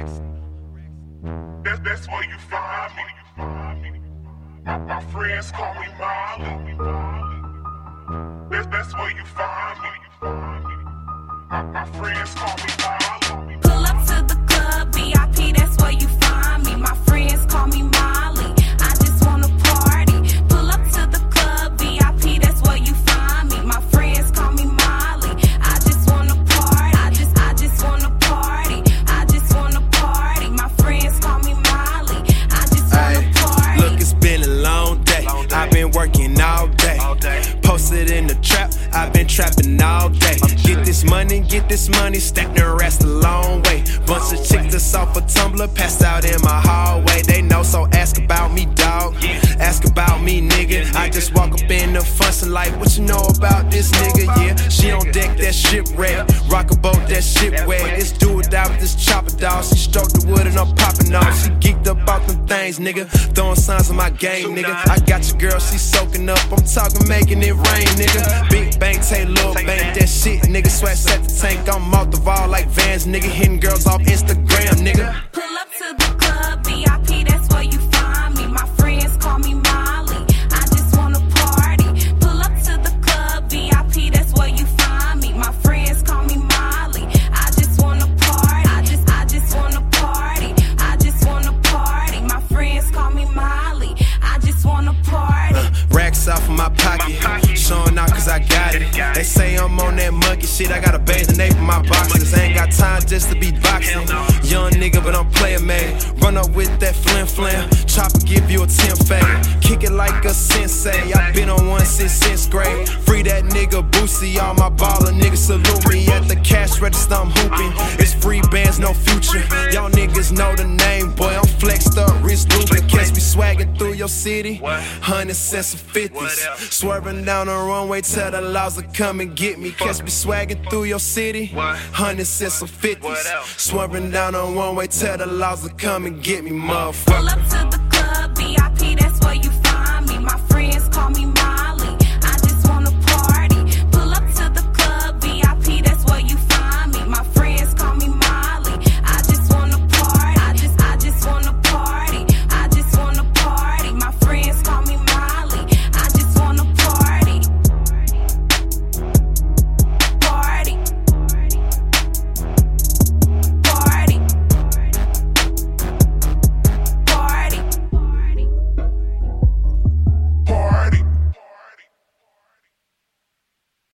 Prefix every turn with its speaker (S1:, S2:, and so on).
S1: That's, that's where you find me. My, my friends call me Molly. That's, that's where you find me. My, my friends call me
S2: In the trap, I've been trapping all day. Get this money, get this money, stack the rest a long way. Bunch of chicks that's off a Tumblr, passed out in my hallway. They know, so ask about me, dog. Ask about me, nigga. I just walk up in the fussing like, what you know about this nigga? Yeah, she on deck, that shipwreck. Rock a boat, that ship wet. Dog. She stroked the wood and I'm popping off. She geeked up about them things, nigga. Throwing signs of my game, nigga. I got your girl, she soaking up. I'm talking, making it rain, nigga. Big bang, take little bang, that shit, nigga. Sweat set the tank, I'm off the wall like vans, nigga. Hitting girls off Instagram, nigga. Off of my pocket, showing out cause I got it. They say I'm on that monkey shit, I got a bathing ape in my boxes. Ain't got time just to be boxing. Young nigga, but I'm player man. Run up with that flim flam, chopper give you a 10 fade. Kick it like a sensei, i been on one since sixth grade. Free that nigga Boosie, all my baller niggas salute me. At the cash register, I'm hooping. It's free bands, no future. Y'all niggas know the your city. What? Hundred cents of fifties. Swerving down the runway, tell the laws to come and get me. Catch me swagging through your city. Hundred cents of fifties. Swerving down the runway, tell the laws to come and get me, motherfucker.
S3: Pull up to the
S1: club, VIP, that's where you find me. My friends call me